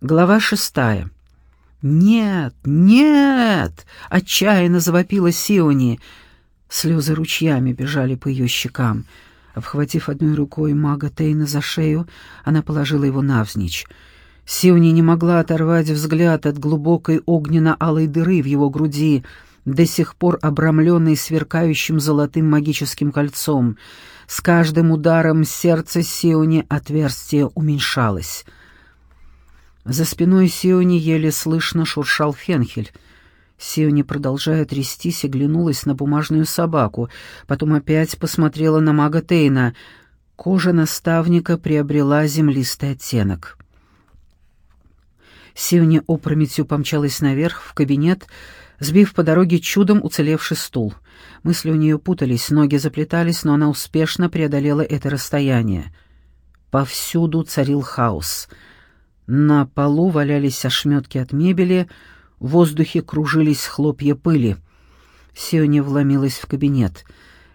Глава шестая. «Нет, нет!» — отчаянно завопила Сиони. Слезы ручьями бежали по ее щекам. Обхватив одной рукой мага Тейна за шею, она положила его навзничь. Сиони не могла оторвать взгляд от глубокой огненно-алой дыры в его груди, до сих пор обрамленной сверкающим золотым магическим кольцом. С каждым ударом сердца Сиони отверстие уменьшалось — за спиной Сиони еле слышно шуршал фенхель. Сиони, продолжая трястись, оглянулась на бумажную собаку, потом опять посмотрела на мага Тейна. Кожа наставника приобрела землистый оттенок. Сиони опрометью помчалась наверх, в кабинет, сбив по дороге чудом уцелевший стул. Мысли у нее путались, ноги заплетались, но она успешно преодолела это расстояние. Повсюду царил хаос — на полу валялись ошметки от мебели, в воздухе кружились хлопья пыли. Сиони вломилась в кабинет.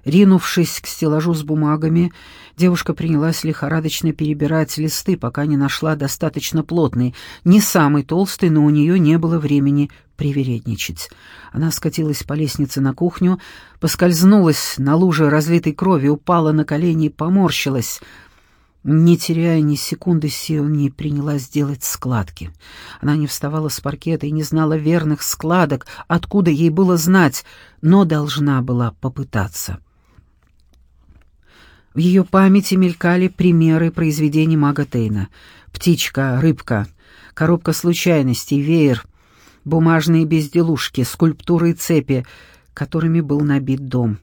Ринувшись к стеллажу с бумагами, девушка принялась лихорадочно перебирать листы, пока не нашла достаточно плотный, не самый толстый, но у нее не было времени привередничать. Она скатилась по лестнице на кухню, поскользнулась на луже разлитой крови, упала на колени и поморщилась — не теряя ни секунды, Сиони принялась делать складки. Она не вставала с паркета и не знала верных складок, откуда ей было знать, но должна была попытаться. В ее памяти мелькали примеры произведений мага Тейна. Птичка, рыбка, коробка случайностей, веер, бумажные безделушки, скульптуры и цепи, которыми был набит дом —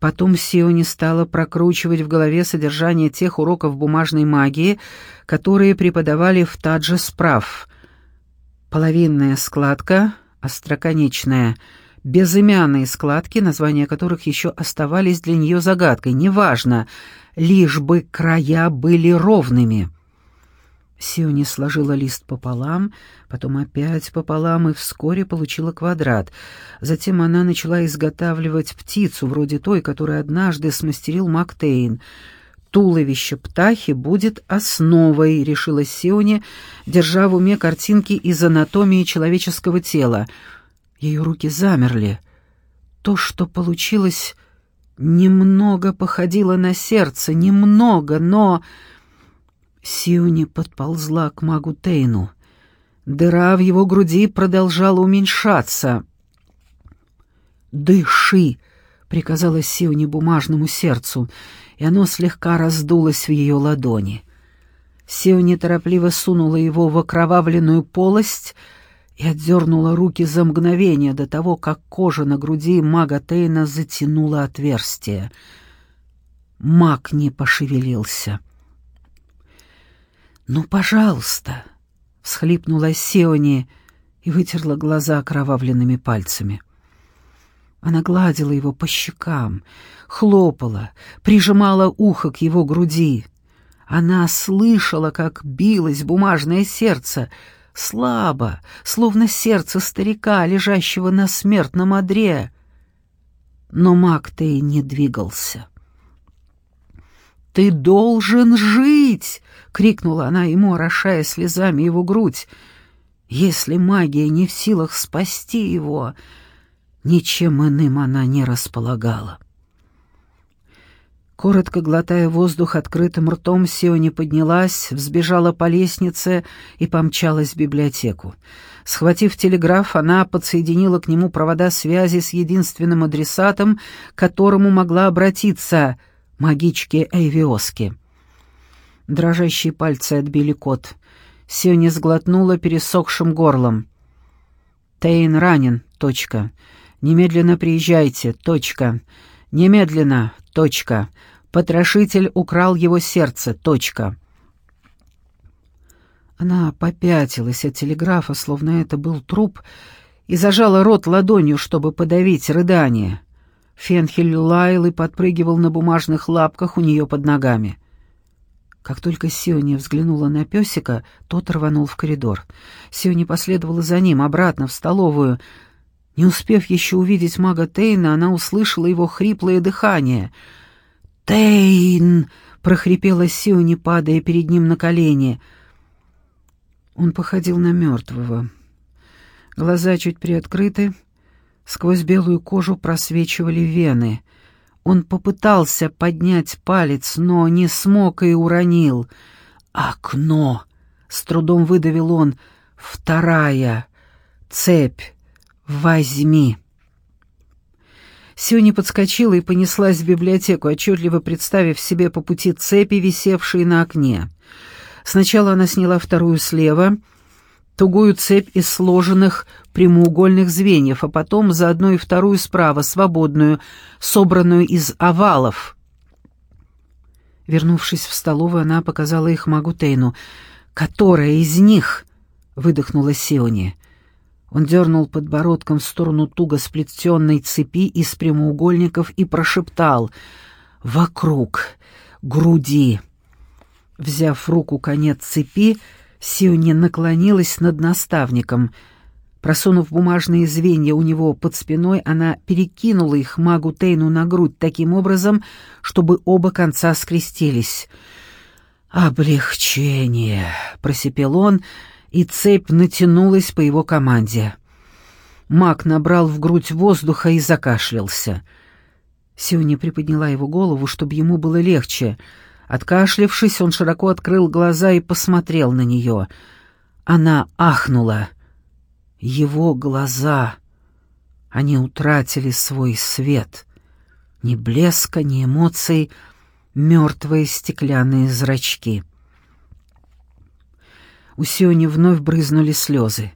Потом Сиони стала прокручивать в голове содержание тех уроков бумажной магии, которые преподавали в Тадже справ. Половинная складка, остроконечная, безымянные складки, названия которых еще оставались для нее загадкой, неважно, лишь бы края были ровными. Сиони сложила лист пополам, потом опять пополам и вскоре получила квадрат. Затем она начала изготавливать птицу, вроде той, которую однажды смастерил Мактейн. «Туловище птахи будет основой», — решила Сиони, держа в уме картинки из анатомии человеческого тела. Ее руки замерли. То, что получилось, немного походило на сердце, немного, но... Сиуни подползла к магу Тейну. Дыра в его груди продолжала уменьшаться. «Дыши!» — приказала Сиуни бумажному сердцу, и оно слегка раздулось в ее ладони. Сиуни торопливо сунула его в окровавленную полость и отдернула руки за мгновение до того, как кожа на груди мага Тейна затянула отверстие. Маг не пошевелился. «Ну, пожалуйста!» — всхлипнула Сеони и вытерла глаза окровавленными пальцами. Она гладила его по щекам, хлопала, прижимала ухо к его груди. Она слышала, как билось бумажное сердце, слабо, словно сердце старика, лежащего на смертном одре. Но Мактей не двигался. «Ты должен жить!» — крикнула она ему, орошая слезами его грудь. «Если магия не в силах спасти его, ничем иным она не располагала». Коротко глотая воздух открытым ртом, Сиони поднялась, взбежала по лестнице и помчалась в библиотеку. Схватив телеграф, она подсоединила к нему провода связи с единственным адресатом, к которому могла обратиться — магички Эйвиоски. Дрожащие пальцы отбили кот. Сиони сглотнула пересохшим горлом. «Тейн ранен. Точка. Немедленно приезжайте. Точка. Немедленно. Точка. Потрошитель украл его сердце. Точка». Она попятилась от телеграфа, словно это был труп, и зажала рот ладонью, чтобы подавить рыдание. Фенхель лаял и подпрыгивал на бумажных лапках у нее под ногами. Как только Сиони взглянула на песика, тот рванул в коридор. Сиони последовала за ним, обратно, в столовую. Не успев еще увидеть мага Тейна, она услышала его хриплое дыхание. «Тейн!» — прохрипела Сиони, падая перед ним на колени. Он походил на мертвого. Глаза чуть приоткрыты, сквозь белую кожу просвечивали вены. Он попытался поднять палец, но не смог и уронил. «Окно!» — с трудом выдавил он. «Вторая цепь! Возьми!» Сюни подскочила и понеслась в библиотеку, отчетливо представив себе по пути цепи, висевшие на окне. Сначала она сняла вторую слева, тугую цепь из сложенных прямоугольных звеньев, а потом заодно и вторую справа, свободную, собранную из овалов. Вернувшись в столовую, она показала их магу Тейну. «Которая из них?» — выдохнула Сиони. Он дернул подбородком в сторону туго сплетенной цепи из прямоугольников и прошептал «Вокруг груди». Взяв руку конец цепи, Сиони наклонилась над наставником. Просунув бумажные звенья у него под спиной, она перекинула их магу Тейну на грудь таким образом, чтобы оба конца скрестились. «Облегчение!» — просипел он — и цепь натянулась по его команде. Маг набрал в грудь воздуха и закашлялся. Сюня приподняла его голову, чтобы ему было легче. Откашлявшись, он широко открыл глаза и посмотрел на нее. Она ахнула. Его глаза... Они утратили свой свет. Ни блеска, ни эмоций, мертвые стеклянные зрачки. У Сиони вновь брызнули слезы.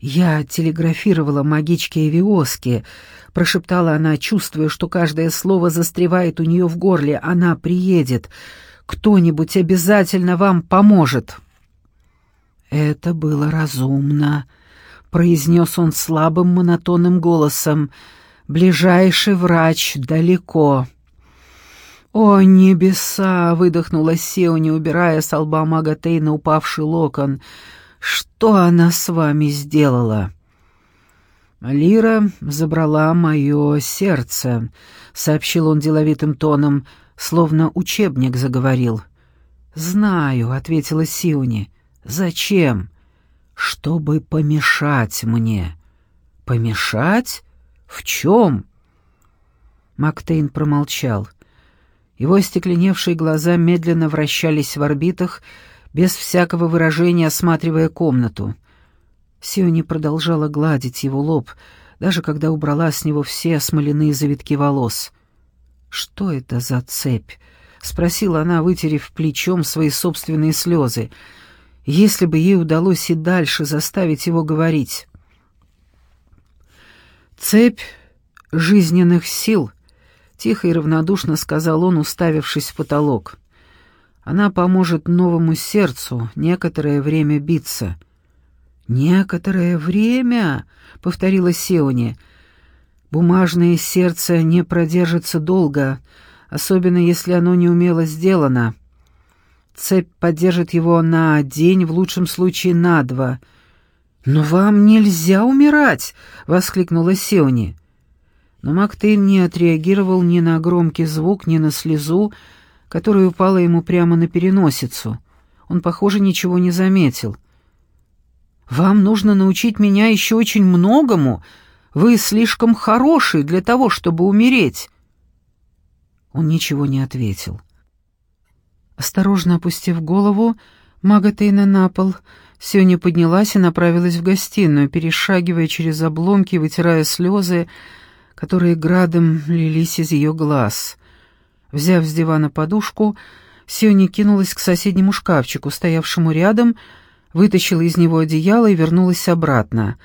«Я телеграфировала магичке Эвиоске», — прошептала она, чувствуя, что каждое слово застревает у нее в горле. «Она приедет. Кто-нибудь обязательно вам поможет». «Это было разумно», — произнес он слабым монотонным голосом. «Ближайший врач далеко». «О, небеса!» — выдохнула Сеони, убирая с лба мага Тейна упавший локон. «Что она с вами сделала?» «Лира забрала мое сердце», — сообщил он деловитым тоном, словно учебник заговорил. «Знаю», — ответила Сиони. «Зачем?» «Чтобы помешать мне». «Помешать? В чем?» Мактейн промолчал. Его остекленевшие глаза медленно вращались в орбитах, без всякого выражения осматривая комнату. Сиони продолжала гладить его лоб, даже когда убрала с него все смоляные завитки волос. «Что это за цепь?» — спросила она, вытерев плечом свои собственные слезы. «Если бы ей удалось и дальше заставить его говорить...» «Цепь жизненных сил», Тихо и равнодушно сказал он, уставившись в потолок. Она поможет новому сердцу некоторое время биться. «Некоторое время?» — повторила Сеони. «Бумажное сердце не продержится долго, особенно если оно неумело сделано. Цепь поддержит его на день, в лучшем случае на два». «Но вам нельзя умирать!» — воскликнула Сеони. Но Мактейн не отреагировал ни на громкий звук, ни на слезу, которая упала ему прямо на переносицу. Он, похоже, ничего не заметил. «Вам нужно научить меня еще очень многому. Вы слишком хороший для того, чтобы умереть». Он ничего не ответил. Осторожно опустив голову, Магатейна на пол, Сёня поднялась и направилась в гостиную, перешагивая через обломки, вытирая слезы, которые градом лились из ее глаз. Взяв с дивана подушку, Сиони кинулась к соседнему шкафчику, стоявшему рядом, вытащила из него одеяло и вернулась обратно.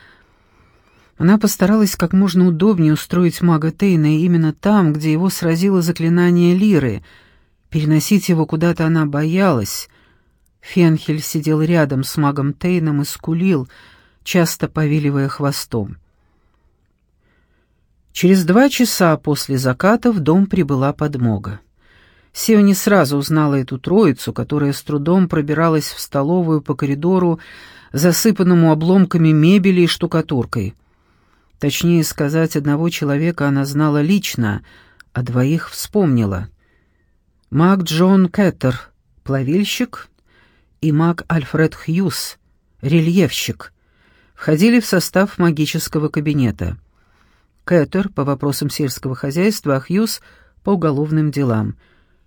Она постаралась как можно удобнее устроить мага Тейна именно там, где его сразило заклинание Лиры. Переносить его куда-то она боялась. Фенхель сидел рядом с магом Тейном и скулил, часто повиливая хвостом. Через два часа после заката в дом прибыла подмога. Сио не сразу узнала эту троицу, которая с трудом пробиралась в столовую по коридору, засыпанному обломками мебели и штукатуркой. Точнее сказать, одного человека она знала лично, а двоих вспомнила. Мак Джон Кэттер, плавильщик, и маг Альфред Хьюз, рельефщик, входили в состав магического кабинета. Кэтер по вопросам сельского хозяйства, а Хьюз по уголовным делам.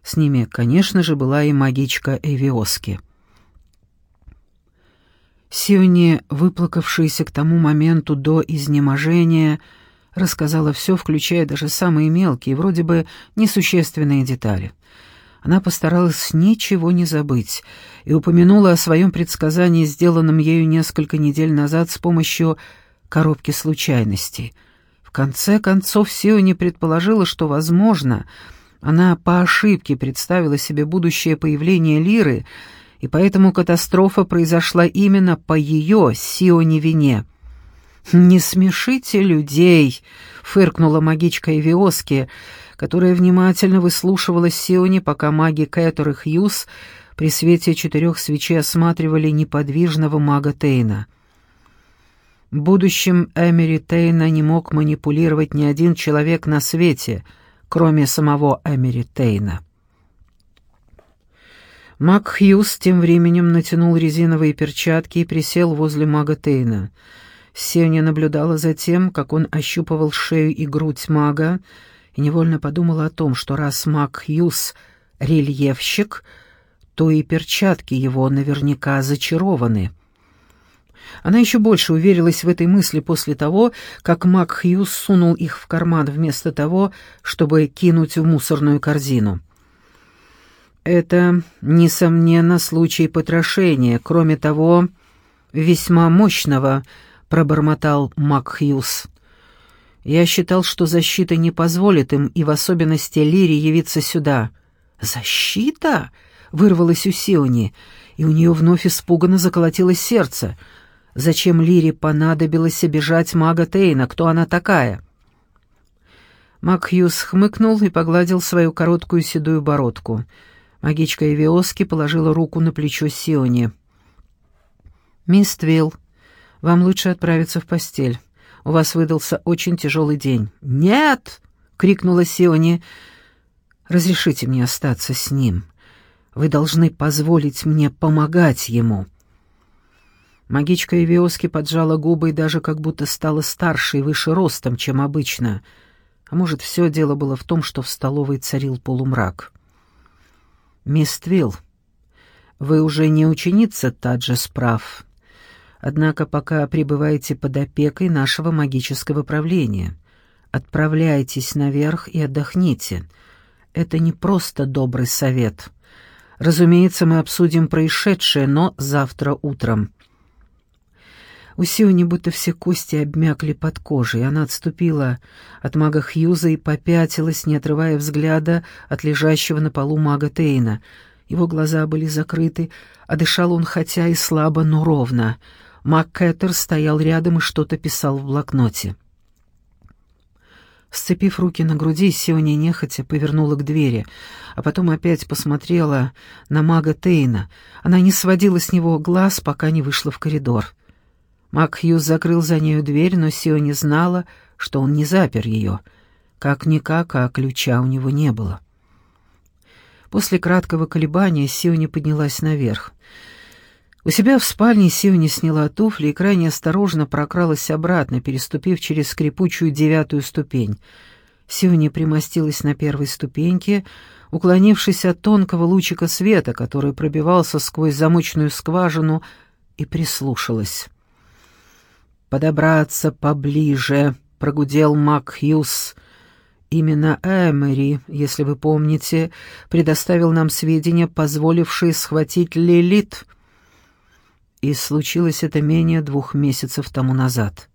С ними, конечно же, была и магичка Эвиоски. Сиони, выплакавшаяся к тому моменту до изнеможения, рассказала все, включая даже самые мелкие, вроде бы несущественные детали. Она постаралась ничего не забыть и упомянула о своем предсказании, сделанном ею несколько недель назад с помощью коробки случайностей. Конце концов, Сиони предположила, что, возможно, она по ошибке представила себе будущее появление Лиры — и поэтому катастрофа произошла именно по ее, Сионе, вине. «Не смешите людей!» — фыркнула магичка Эвиоски, которая внимательно выслушивала Сионе, пока маги Кэтер и Хьюз при свете четырех свечей осматривали неподвижного мага Тейна. Будущим Эмери Тейна не мог манипулировать ни один человек на свете, кроме самого Эмери Тейна. Мак Хьюз тем временем натянул резиновые перчатки и присел возле мага Тейна. Сеня наблюдала за тем, как он ощупывал шею и грудь мага, и невольно подумала о том, что раз маг Хьюз — рельефщик, то и перчатки его наверняка зачарованы. Она еще больше уверилась в этой мысли после того, как маг Хьюз сунул их в карман вместо того, чтобы кинуть в мусорную корзину. Это, несомненно, случай потрошения, кроме того, весьма мощного, пробормотал Макхьюз. Я считал, что защита не позволит им, и в особенности Лире, явиться сюда. «Защита?» — вырвалась у Сиони, и у нее вновь испуганно заколотилось сердце. Зачем Лире понадобилось обижать мага Тейна? Кто она такая? Макхьюз хмыкнул и погладил свою короткую седую бородку — Магичка Эвиоски положила руку на плечо Сиони. «Мисс Твилл, вам лучше отправиться в постель. У вас выдался очень тяжелый день». «Нет!» — крикнула Сиони. «Разрешите мне остаться с ним. Вы должны позволить мне помогать ему». Магичка Эвиоски поджала губы и даже как будто стала старше и выше ростом, чем обычно. А может, все дело было в том, что в столовой царил полумрак. «Мисс Твилл, вы уже не ученица Таджа справ, однако пока пребываете под опекой нашего магического правления. Отправляйтесь наверх и отдохните. Это не просто добрый совет. Разумеется, мы обсудим происшедшее, но завтра утром». У Сиони будто все кости обмякли под кожей. Она отступила от мага Хьюза и попятилась, не отрывая взгляда от лежащего на полу мага Тейна. Его глаза были закрыты, а дышал он хотя и слабо, но ровно. Маг Кэттер стоял рядом и что-то писал в блокноте. Сцепив руки на груди, Сиони нехотя повернула к двери, а потом опять посмотрела на мага Тейна. Она не сводила с него глаз, пока не вышла в коридор. Макхьюз закрыл за нею дверь, но Сио не знала, что он не запер ее. Как-никак, а ключа у него не было. После краткого колебания Сиони поднялась наверх. У себя в спальне Сиони сняла туфли и крайне осторожно прокралась обратно, переступив через скрипучую девятую ступень. Сиони примостилась на первой ступеньке, уклонившись от тонкого лучика света, который пробивался сквозь замочную скважину, и прислушалась подобраться поближе», — прогудел Макхьюз. «Именно Эмери, если вы помните, предоставил нам сведения, позволившие схватить Лилит. И случилось это менее двух месяцев тому назад».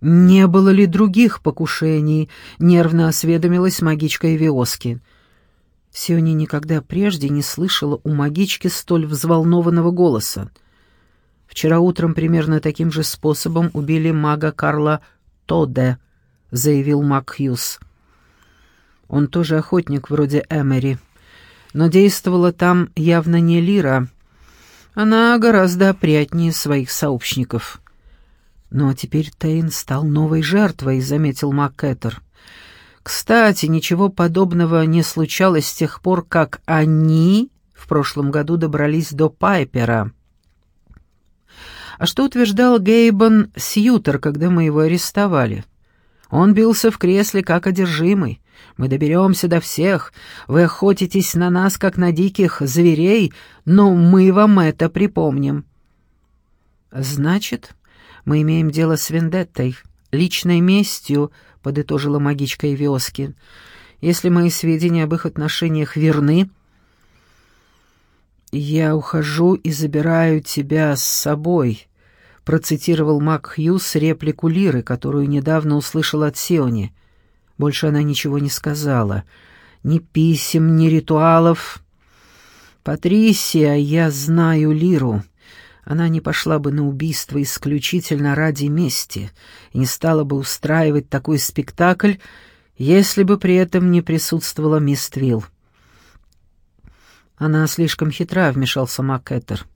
«Не было ли других покушений?» — нервно осведомилась магичка Эвиоски. Сиони никогда прежде не слышала у магички столь взволнованного голоса. Вчера утром примерно таким же способом убили мага Карла Тоде, заявил Мак Хьюз. Он тоже охотник вроде Эмери, но действовала там явно не Лира. Она гораздо опрятнее своих сообщников. Но теперь Тейн стал новой жертвой, заметил МакКеттер. Кстати, ничего подобного не случалось с тех пор, как они в прошлом году добрались до Пайпера. А что утверждал Гейбон Сьютер, когда мы его арестовали? Он бился в кресле как одержимый. Мы доберемся до всех. Вы охотитесь на нас, как на диких зверей, но мы вам это припомним». «Значит, мы имеем дело с вендеттой, личной местью», — подытожила магичка Ивиоски. «Если мои сведения об их отношениях верны...» «Я ухожу и забираю тебя с собой», — процитировал Мак Хьюз реплику Лиры, которую недавно услышал от Сиони. Больше она ничего не сказала. Ни писем, ни ритуалов. «Патрисия, я знаю Лиру. Она не пошла бы на убийство исключительно ради мести и не стала бы устраивать такой спектакль, если бы при этом не присутствовала мисс Твилл. «Она слишком хитра», — вмешался Маккеттер.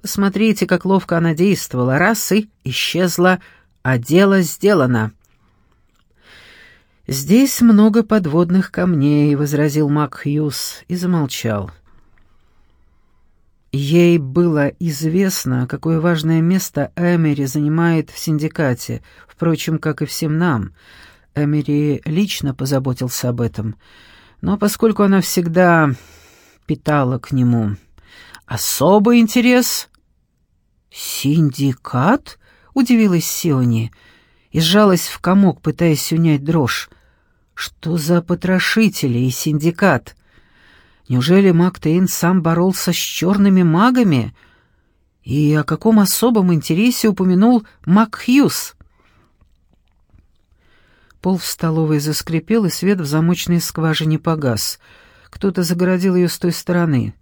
«Посмотрите, как ловко она действовала. Раз и исчезла, а дело сделано». «Здесь много подводных камней», — возразил Мак Хьюз и замолчал. Ей было известно, какое важное место Эмери занимает в синдикате, впрочем, как и всем нам. Эмери лично позаботился об этом. Но поскольку она всегда питала к нему особый интерес... «Синдикат?» — удивилась Сиони и сжалась в комок, пытаясь унять дрожь. «Что за потрошители и синдикат? Неужели маг Тейн сам боролся с черными магами? И о каком особом интересе упомянул маг Хьюз?» Пол в столовой заскрипел, и свет в замочной скважине погас. Кто-то загородил ее с той стороны.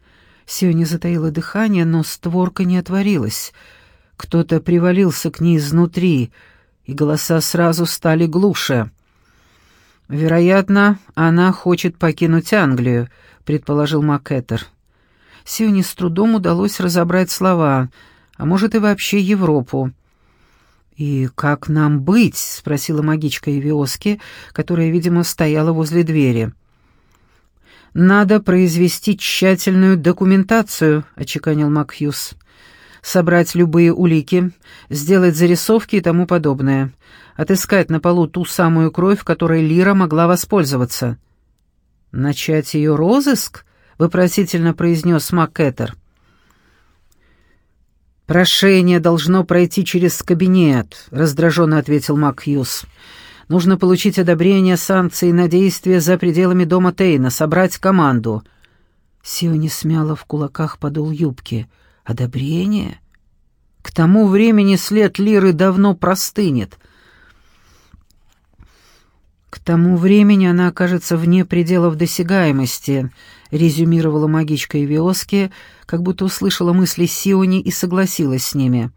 Сиони затаила дыхание, но створка не отворилась. Кто-то привалился к ней изнутри — и голоса сразу стали глуше. «Вероятно, она хочет покинуть Англию», — предположил Маккеттер. Сионе с трудом удалось разобрать слова, а может и вообще Европу. «И как нам быть?» — спросила магичка Эвиоски, которая, видимо, стояла возле двери. «Надо произвести тщательную документацию», — очеканил Макхьюз собрать любые улики, сделать зарисовки и тому подобное, отыскать на полу ту самую кровь, которой Лира могла воспользоваться. «Начать ее розыск?» — вопросительно произнес Маккеттер. «Прошение должно пройти через кабинет», — раздраженно ответил Макхьюз. «Нужно получить одобрение санкций на действия за пределами дома Тейна, собрать команду». Сиони смяла в кулаках подол юбки — Одобрение? К тому времени след Лиры давно простынет. К тому времени она окажется вне пределов досягаемости, резюмировала магичка Эвиоски, как будто услышала мысли Сиони и согласилась с ними.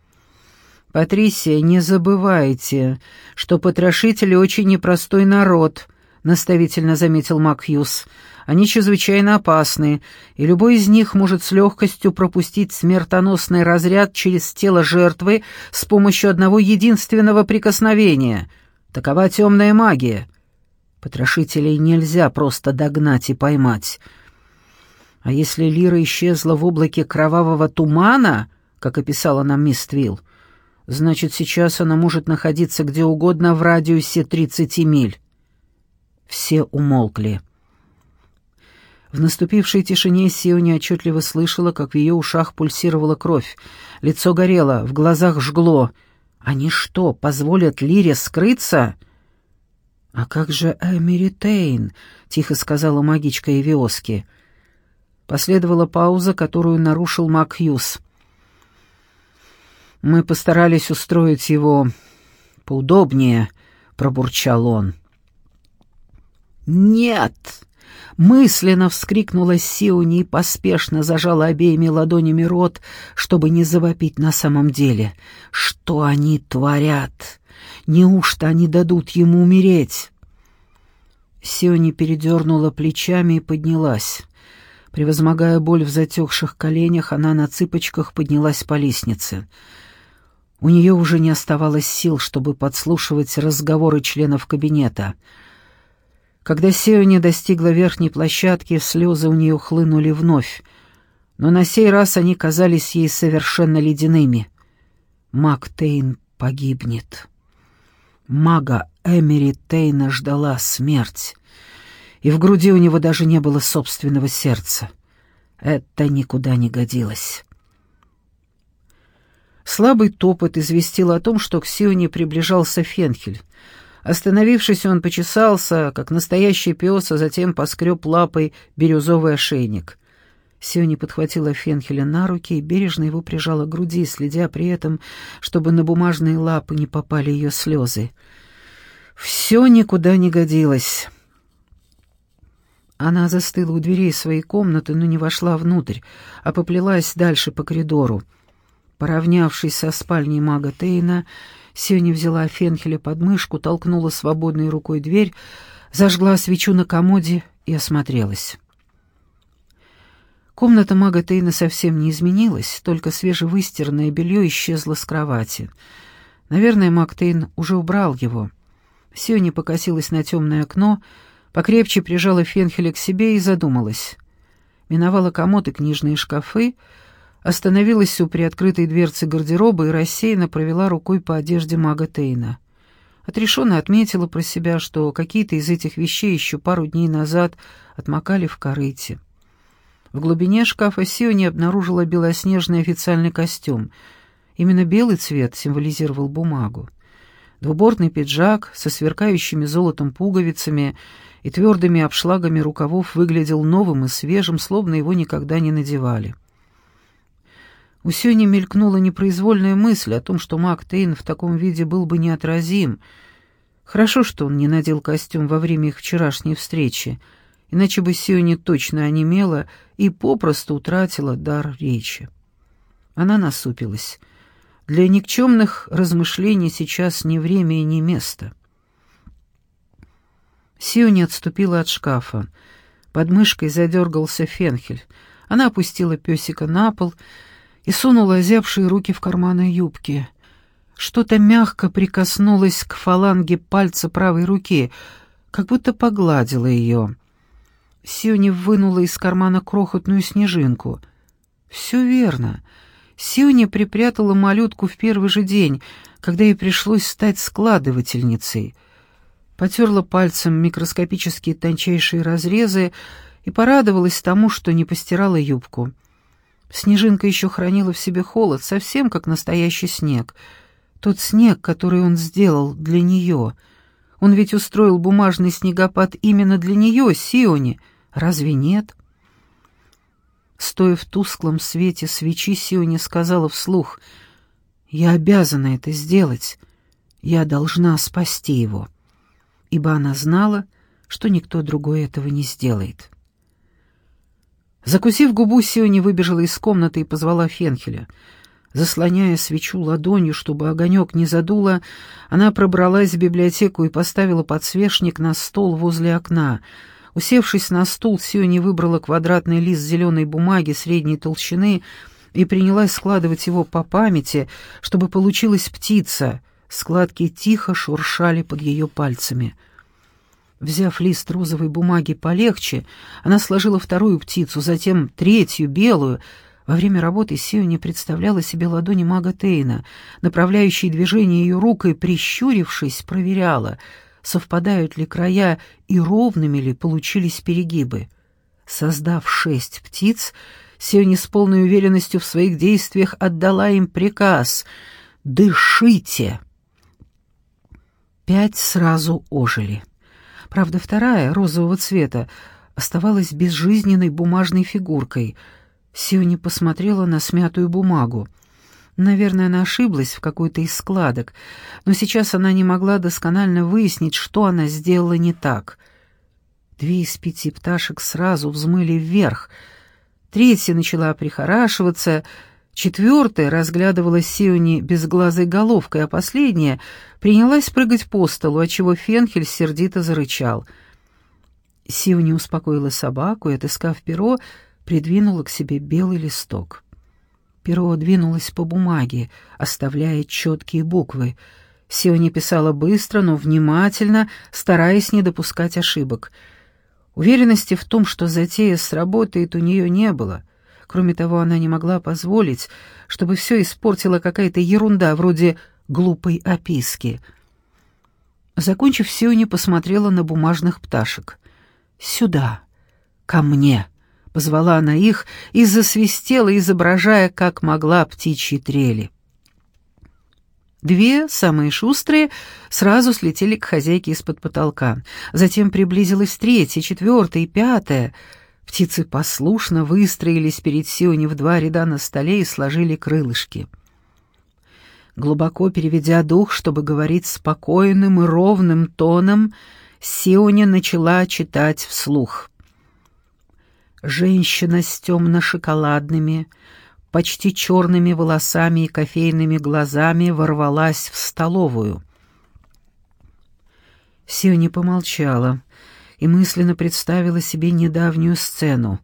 «Патрисия, не забывайте, что потрошители очень непростой народ», — наставительно заметил Макхьюз. Они чрезвычайно опасны, и любой из них может с легкостью пропустить смертоносный разряд через тело жертвы с помощью одного единственного прикосновения. Такова темная магия. Потрошителей нельзя просто догнать и поймать. А если Лира исчезла в облаке кровавого тумана, как описала нам мисс Твилл, значит, сейчас она может находиться где угодно в радиусе 30 миль. Все умолкли. В наступившей тишине Сиони отчетливо слышала, как в ее ушах пульсировала кровь. Лицо горело, в глазах жгло. «Они что, позволят Лире скрыться?» «А как же Эмери Тейн?» — тихо сказала магичка Эвиоски. Последовала пауза, которую нарушил Мак Хьюз. «Мы постарались устроить его поудобнее», — пробурчал он. «Нет!» Мысленно вскрикнула Сиони и поспешно зажала обеими ладонями рот, чтобы не завопить на самом деле. Что они творят? Неужто они дадут ему умереть? Сиони передернула плечами и поднялась. Превозмогая боль в затекших коленях, она на цыпочках поднялась по лестнице. У нее уже не оставалось сил, чтобы подслушивать разговоры членов кабинета — когда Сеоня достигла верхней площадки, слезы у нее хлынули вновь, но на сей раз они казались ей совершенно ледяными. Мак Тейн погибнет. Мага Эмери Тейна ждала смерть, и в груди у него даже не было собственного сердца. Это никуда не годилось. Слабый топот известил о том, что к Сионе приближался Фенхель. Остановившись, он почесался, как настоящий пес, а затем поскреб лапой бирюзовый ошейник. Сиони подхватила Фенхеля на руки и бережно его прижала к груди, следя при этом, чтобы на бумажные лапы не попали ее слезы. Все никуда не годилось. Она застыла у дверей своей комнаты, но не вошла внутрь, а поплелась дальше по коридору. Поравнявшись со спальней мага Тейна, Сиони взяла Фенхеля под мышку, толкнула свободной рукой дверь, зажгла свечу на комоде и осмотрелась. Комната мага Тейна совсем не изменилась, только свежевыстиранное белье исчезло с кровати. Наверное, маг Тейн уже убрал его. Сиони покосилась на темное окно, покрепче прижала Фенхеля к себе и задумалась. Миновала комод и книжные шкафы, остановилась у приоткрытой дверцы гардероба и рассеянно провела рукой по одежде мага Тейна. Отрешенно отметила про себя, что какие-то из этих вещей еще пару дней назад отмокали в корыте. В глубине шкафа Сиони обнаружила белоснежный официальный костюм. Именно белый цвет символизировал бумагу. Двубортный пиджак со сверкающими золотом пуговицами и твердыми обшлагами рукавов выглядел новым и свежим, словно его никогда не надевали. У Сёни мелькнула непроизвольная мысль о том, что Мак Тейн в таком виде был бы неотразим. Хорошо, что он не надел костюм во время их вчерашней встречи, иначе бы Сиони точно онемела и попросту утратила дар речи. Она насупилась. Для никчемных размышлений сейчас не время и не место. Сиони отступила от шкафа. Под мышкой задергался фенхель. Она опустила песика на пол и сунула озябшие руки в карманы юбки. Что-то мягко прикоснулось к фаланге пальца правой руки, как будто погладило ее. Сиони вынула из кармана крохотную снежинку. «Все верно. Сиони припрятала малютку в первый же день, когда ей пришлось стать складывательницей. Потерла пальцем микроскопические тончайшие разрезы и порадовалась тому, что не постирала юбку». Снежинка еще хранила в себе холод, совсем как настоящий снег. Тот снег, который он сделал для нее. Он ведь устроил бумажный снегопад именно для нее, Сиони. Разве нет? Стоя в тусклом свете свечи, Сиони сказала вслух, «Я обязана это сделать. Я должна спасти его». Ибо она знала, что никто другой этого не сделает. Закусив губу, Сиони выбежала из комнаты и позвала Фенхеля. Заслоняя свечу ладонью, чтобы огонек не задуло, она пробралась в библиотеку и поставила подсвечник на стол возле окна. Усевшись на стул, Сиони выбрала квадратный лист зеленой бумаги средней толщины и принялась складывать его по памяти, чтобы получилась птица. Складки тихо шуршали под ее пальцами — Взяв лист розовой бумаги полегче, она сложила вторую птицу, затем третью, белую. Во время работы Сио не представляла себе ладони мага Тейна, направляющие движение ее рук и, прищурившись, проверяла, совпадают ли края и ровными ли получились перегибы. Создав шесть птиц, Сиони с полной уверенностью в своих действиях отдала им приказ «Дышите!». Пять сразу ожили. Правда, вторая, розового цвета, оставалась безжизненной бумажной фигуркой. Сиони посмотрела на смятую бумагу. Наверное, она ошиблась в какой-то из складок, но сейчас она не могла досконально выяснить, что она сделала не так. Две из пяти пташек сразу взмыли вверх. Третья начала прихорашиваться — Четвертая разглядывала Сиони безглазой головкой, а последняя принялась прыгать по столу, отчего Фенхель сердито зарычал. Сиони успокоила собаку и, отыскав перо, придвинула к себе белый листок. Перо двинулось по бумаге, оставляя четкие буквы. Сиони писала быстро, но внимательно, стараясь не допускать ошибок. Уверенности в том, что затея сработает, у нее не было — Кроме того, она не могла позволить, чтобы все испортила какая-то ерунда вроде глупой описки. Закончив Сиони, посмотрела на бумажных пташек. «Сюда, ко мне!» — позвала она их и засвистела, изображая, как могла, птичьи трели. Две, самые шустрые, сразу слетели к хозяйке из-под потолка. Затем приблизилась третья, четвертая и пятая. Птицы послушно выстроились перед Сиони в два ряда на столе и сложили крылышки. Глубоко переведя дух, чтобы говорить спокойным и ровным тоном, Сиони начала читать вслух. «Женщина с темно-шоколадными, почти черными волосами и кофейными глазами ворвалась в столовую. Сиони помолчала и мысленно представила себе недавнюю сцену,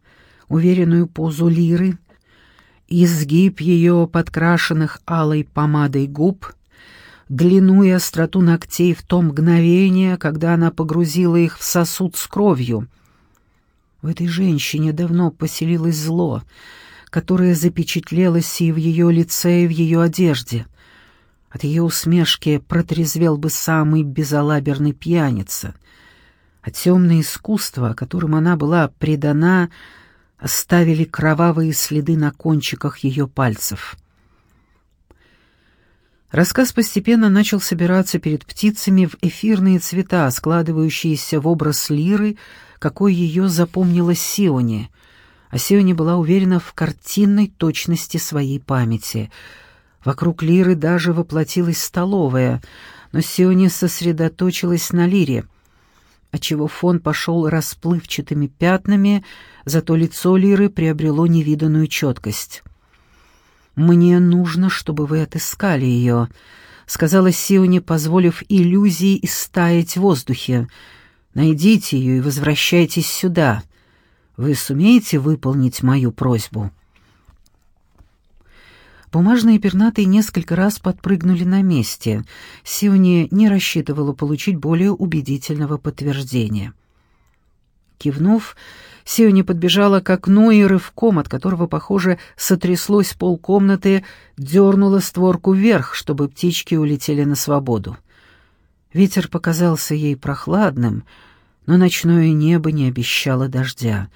уверенную позу лиры, изгиб ее подкрашенных алой помадой губ, длину и остроту ногтей в то мгновение, когда она погрузила их в сосуд с кровью. В этой женщине давно поселилось зло — которое запечатлелось и в ее лице, и в ее одежде. От ее усмешки протрезвел бы самый безалаберный пьяница. А темное искусство, которым она была предана, оставили кровавые следы на кончиках ее пальцев. Рассказ постепенно начал собираться перед птицами в эфирные цвета, складывающиеся в образ лиры, какой ее запомнила Сионе — а Сиони была уверена в картинной точности своей памяти. Вокруг Лиры даже воплотилась столовая, но Сиони сосредоточилась на Лире, отчего фон пошел расплывчатыми пятнами, зато лицо Лиры приобрело невиданную четкость. «Мне нужно, чтобы вы отыскали ее», — сказала Сиони, позволив иллюзии истаять в воздухе. «Найдите ее и возвращайтесь сюда». Вы сумеете выполнить мою просьбу?» Бумажные пернатые несколько раз подпрыгнули на месте. Сиони не рассчитывала получить более убедительного подтверждения. Кивнув, Сиони подбежала к окну и рывком, от которого, похоже, сотряслось полкомнаты, дернула створку вверх, чтобы птички улетели на свободу. Ветер показался ей прохладным, но ночное небо не обещало дождя.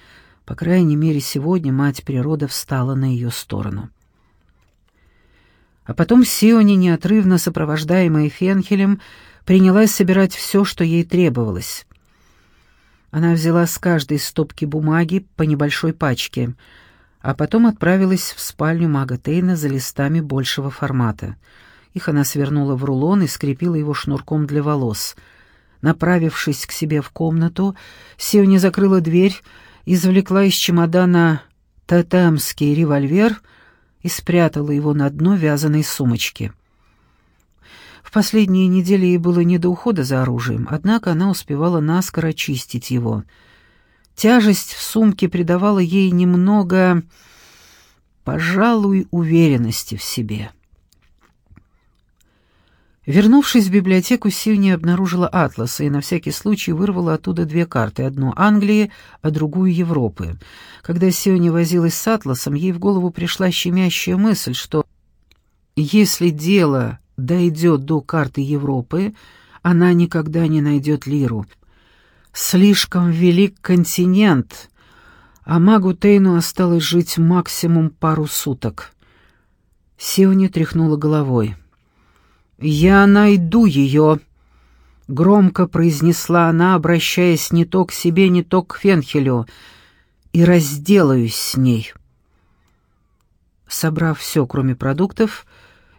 По крайней мере, сегодня мать природа встала на ее сторону. А потом Сиони, неотрывно сопровождаемая Фенхелем, принялась собирать все, что ей требовалось. Она взяла с каждой стопки бумаги по небольшой пачке, а потом отправилась в спальню мага Тейна за листами большего формата. Их она свернула в рулон и скрепила его шнурком для волос — Направившись к себе в комнату, Сиони закрыла дверь, извлекла из чемодана тотемский револьвер и спрятала его на дно вязаной сумочки. В последние недели ей было не до ухода за оружием, однако она успевала наскоро чистить его. Тяжесть в сумке придавала ей немного, пожалуй, уверенности в себе. Вернувшись в библиотеку, Сильни обнаружила атлас и на всякий случай вырвала оттуда две карты, одну Англии, а другую Европы. Когда Сиони возилась с атласом, ей в голову пришла щемящая мысль, что если дело дойдет до карты Европы, она никогда не найдет Лиру. Слишком велик континент, а магу Тейну осталось жить максимум пару суток. Сиони тряхнула головой. «Я найду ее», — громко произнесла она, обращаясь не то к себе, не то к Фенхелю, — «и разделаюсь с ней». Собрав все, кроме продуктов,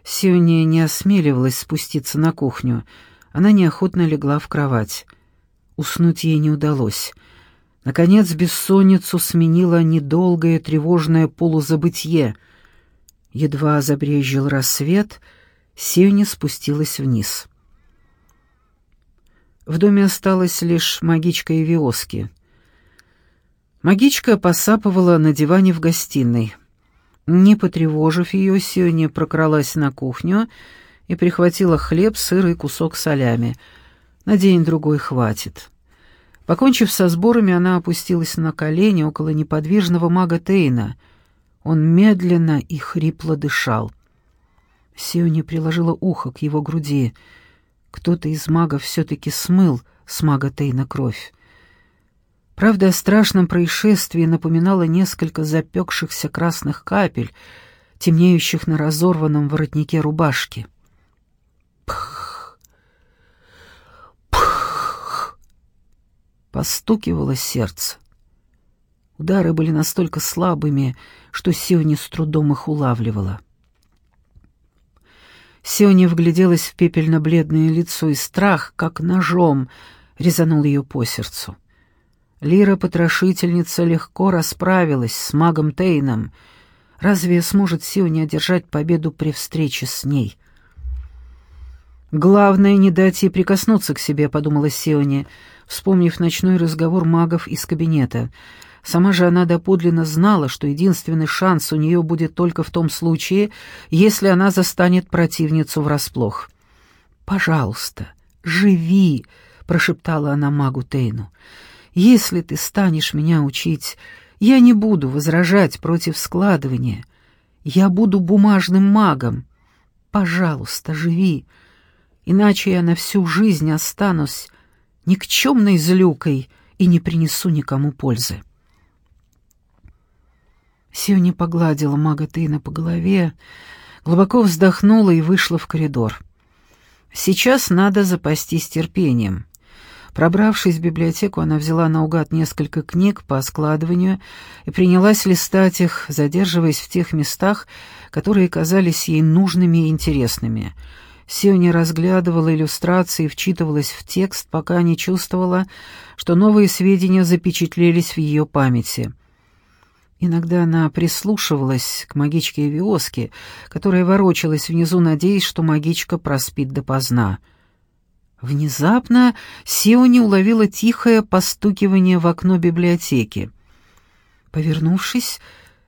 Сиония не осмеливалась спуститься на кухню. Она неохотно легла в кровать. Уснуть ей не удалось. Наконец бессонницу сменило недолгое тревожное полузабытье. Едва забрезжил рассвет — Сиони спустилась вниз. В доме осталась лишь магичка и виоски. Магичка посапывала на диване в гостиной. Не потревожив ее, Сиони прокралась на кухню и прихватила хлеб, сыр и кусок солями. На день-другой хватит. Покончив со сборами, она опустилась на колени около неподвижного мага Тейна. Он медленно и хрипло дышал. Сиони приложила ухо к его груди. Кто-то из магов все-таки смыл с мага Тейна кровь. Правда, о страшном происшествии напоминало несколько запекшихся красных капель, темнеющих на разорванном воротнике рубашки. Пх! Пх! Постукивало сердце. Удары были настолько слабыми, что Сиони с трудом их улавливала. Сиони вгляделась в пепельно-бледное лицо, и страх, как ножом, резанул ее по сердцу. Лира-потрошительница легко расправилась с магом Тейном. Разве сможет Сиони одержать победу при встрече с ней? «Главное, не дать ей прикоснуться к себе», — подумала Сиони, вспомнив ночной разговор магов из кабинета — Сама же она доподлинно знала, что единственный шанс у нее будет только в том случае, если она застанет противницу врасплох. «Пожалуйста, живи!» — прошептала она магу Тейну. «Если ты станешь меня учить, я не буду возражать против складывания. Я буду бумажным магом. Пожалуйста, живи, иначе я на всю жизнь останусь никчемной злюкой и не принесу никому пользы». Сиони погладила мага Тейна по голове, глубоко вздохнула и вышла в коридор. Сейчас надо запастись терпением. Пробравшись в библиотеку, она взяла наугад несколько книг по складыванию и принялась листать их, задерживаясь в тех местах, которые казались ей нужными и интересными. Сиони разглядывала иллюстрации и вчитывалась в текст, пока не чувствовала, что новые сведения запечатлелись в ее памяти. Иногда она прислушивалась к магичке Эвиоске, которая ворочалась внизу, надеясь, что магичка проспит допоздна. Внезапно Сиони уловила тихое постукивание в окно библиотеки. Повернувшись,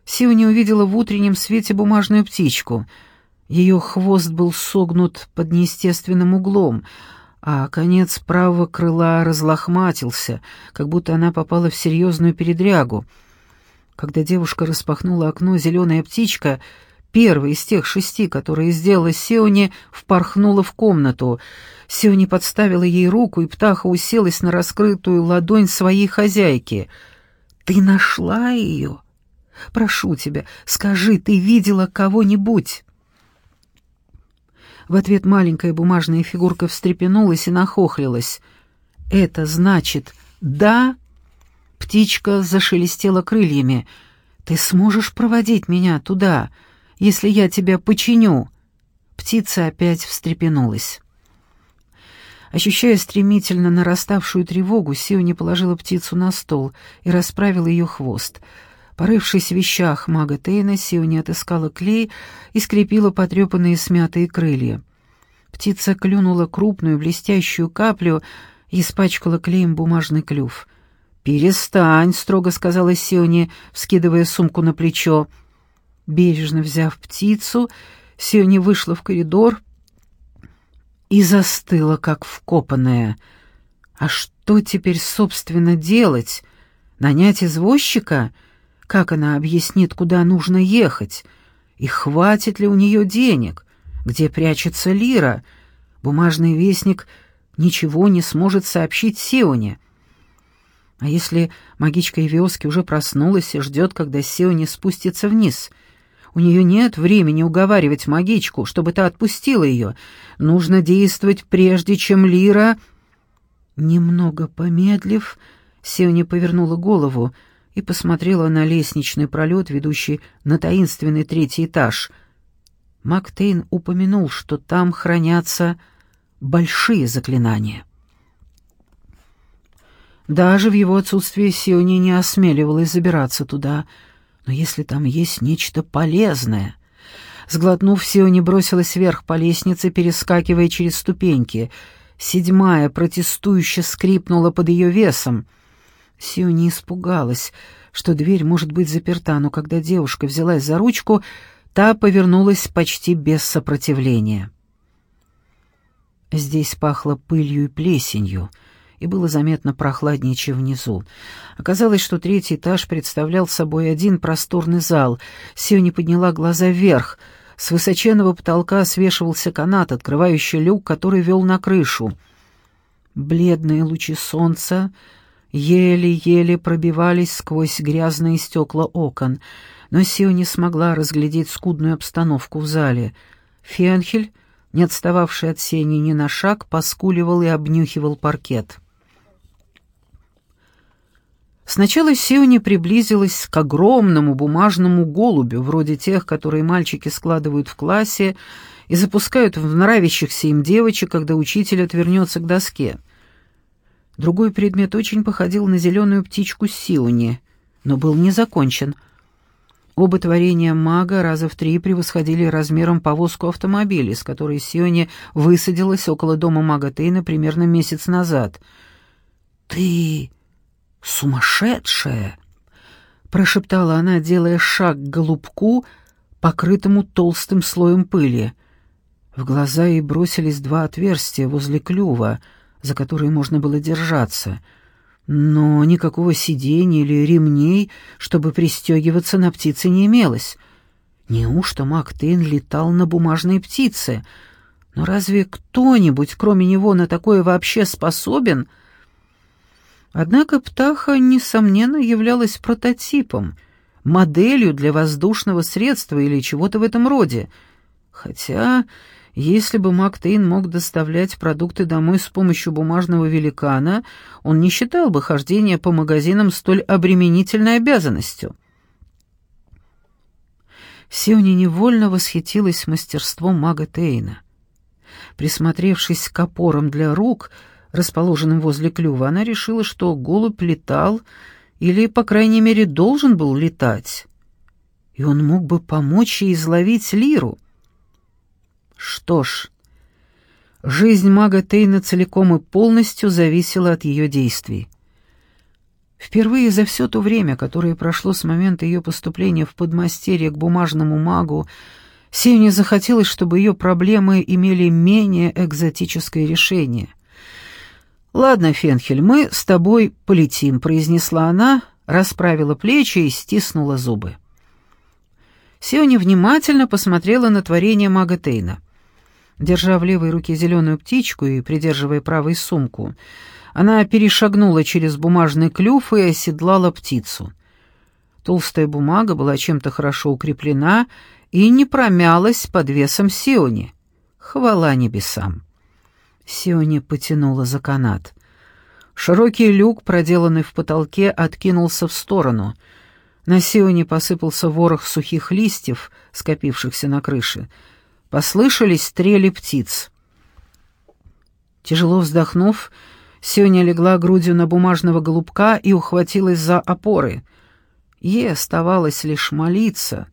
Сиони увидела в утреннем свете бумажную птичку. Ее хвост был согнут под неестественным углом, а конец правого крыла разлохматился, как будто она попала в серьезную передрягу — когда девушка распахнула окно, зеленая птичка, первая из тех шести, которые сделала Сеони, впорхнула в комнату. Сеони подставила ей руку, и птаха уселась на раскрытую ладонь своей хозяйки. «Ты нашла ее? Прошу тебя, скажи, ты видела кого-нибудь?» В ответ маленькая бумажная фигурка встрепенулась и нахохлилась. «Это значит «да»?» Птичка зашелестела крыльями. «Ты сможешь проводить меня туда, если я тебя починю?» Птица опять встрепенулась. Ощущая стремительно нараставшую тревогу, Сиони положила птицу на стол и расправила ее хвост. Порывшись в вещах мага Тейна, Сиони отыскала клей и скрепила потрепанные смятые крылья. Птица клюнула крупную блестящую каплю и испачкала клеем бумажный клюв. «Перестань», — строго сказала Сиони, вскидывая сумку на плечо. Бережно взяв птицу, Сиони вышла в коридор и застыла, как вкопанная. «А что теперь, собственно, делать? Нанять извозчика? Как она объяснит, куда нужно ехать? И хватит ли у нее денег? Где прячется Лира? Бумажный вестник ничего не сможет сообщить Сионе». А если магичка Эвиоски уже проснулась и ждет, когда Сеони спустится вниз? У нее нет времени уговаривать магичку, чтобы та отпустила ее. Нужно действовать прежде, чем Лира... Немного помедлив, Сеони повернула голову и посмотрела на лестничный пролет, ведущий на таинственный третий этаж. Мактейн упомянул, что там хранятся большие заклинания. Даже в его отсутствие Сиони не осмеливалась забираться туда. Но если там есть нечто полезное... Сглотнув, Сиони бросилась вверх по лестнице, перескакивая через ступеньки. Седьмая протестующе скрипнула под ее весом. Сиони испугалась, что дверь может быть заперта, но когда девушка взялась за ручку, та повернулась почти без сопротивления. Здесь пахло пылью и плесенью — и было заметно прохладнее, чем внизу. Оказалось, что третий этаж представлял собой один просторный зал. Сиони подняла глаза вверх. С высоченного потолка свешивался канат, открывающий люк, который вел на крышу. Бледные лучи солнца еле-еле пробивались сквозь грязные стекла окон, но Сио не смогла разглядеть скудную обстановку в зале. Фенхель, не отстававший от Сени ни на шаг, поскуливал и обнюхивал паркет. Сначала Сиони приблизилась к огромному бумажному голубю, вроде тех, которые мальчики складывают в классе и запускают в нравящихся им девочек, когда учитель отвернется к доске — Другой предмет очень походил на зеленую птичку Сиони, но был не закончен. Оба творения мага раза в три превосходили размером повозку автомобиля, с которой Сиони высадилась около дома мага Тейна примерно месяц назад. «Ты сумасшедшая!» — прошептала она, делая шаг к голубку, покрытому толстым слоем пыли. В глаза ей бросились два отверстия возле клюва — за которые можно было держаться, но никакого сидения или ремней, чтобы пристегиваться на птице, не имелось. Неужто Мактейн летал на бумажной птице? Но разве кто-нибудь, кроме него, на такое вообще способен? Однако птаха, несомненно, являлась прототипом, моделью для воздушного средства или чего-то в этом роде. Хотя если бы Мактейн мог доставлять продукты домой с помощью бумажного великана, он не считал бы хождение по магазинам столь обременительной обязанностью. Сиони невольно восхитилась мастерством мага Тейна. Присмотревшись к опорам для рук, расположенным возле клюва, она решила, что голубь летал или, по крайней мере, должен был летать, и он мог бы помочь ей изловить лиру. Что ж, жизнь мага Тейна целиком и полностью зависела от ее действий. Впервые за все то время, которое прошло с момента ее поступления в подмастерье к бумажному магу, Севне захотелось, чтобы ее проблемы имели менее экзотическое решение. «Ладно, Фенхель, мы с тобой полетим», — произнесла она, расправила плечи и стиснула зубы. Сиони внимательно посмотрела на творение мага Тейна — Держа в левой руке зеленую птичку и придерживая правой сумку, она перешагнула через бумажный клюв и оседлала птицу. Толстая бумага была чем-то хорошо укреплена и не промялась под весом Сиони. Хвала небесам! Сиони потянула за канат. Широкий люк, проделанный в потолке, откинулся в сторону. На Сионе посыпался ворох сухих листьев, скопившихся на крыше — Послышались стрели птиц. Тяжело вздохнув, Сёня легла грудью на бумажного голубка и ухватилась за опоры. Ей оставалось лишь молиться,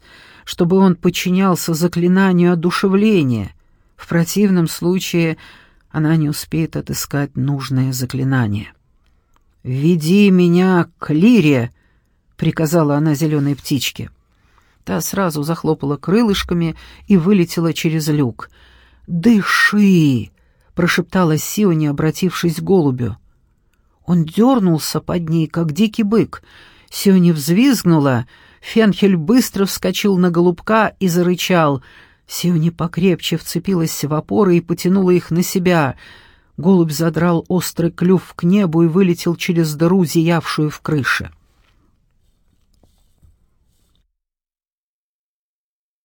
чтобы он подчинялся заклинанию одушевления. В противном случае она не успеет отыскать нужное заклинание. «Веди меня к Лире!» — приказала она зеленой птичке. Та сразу захлопала крылышками и вылетела через люк. «Дыши!» — прошептала Сиони, обратившись к голубю. Он дернулся под ней, как дикий бык. Сиони взвизгнула. Фенхель быстро вскочил на голубка и зарычал. Сиони покрепче вцепилась в опоры и потянула их на себя. Голубь задрал острый клюв к небу и вылетел через дыру, зиявшую в крыше.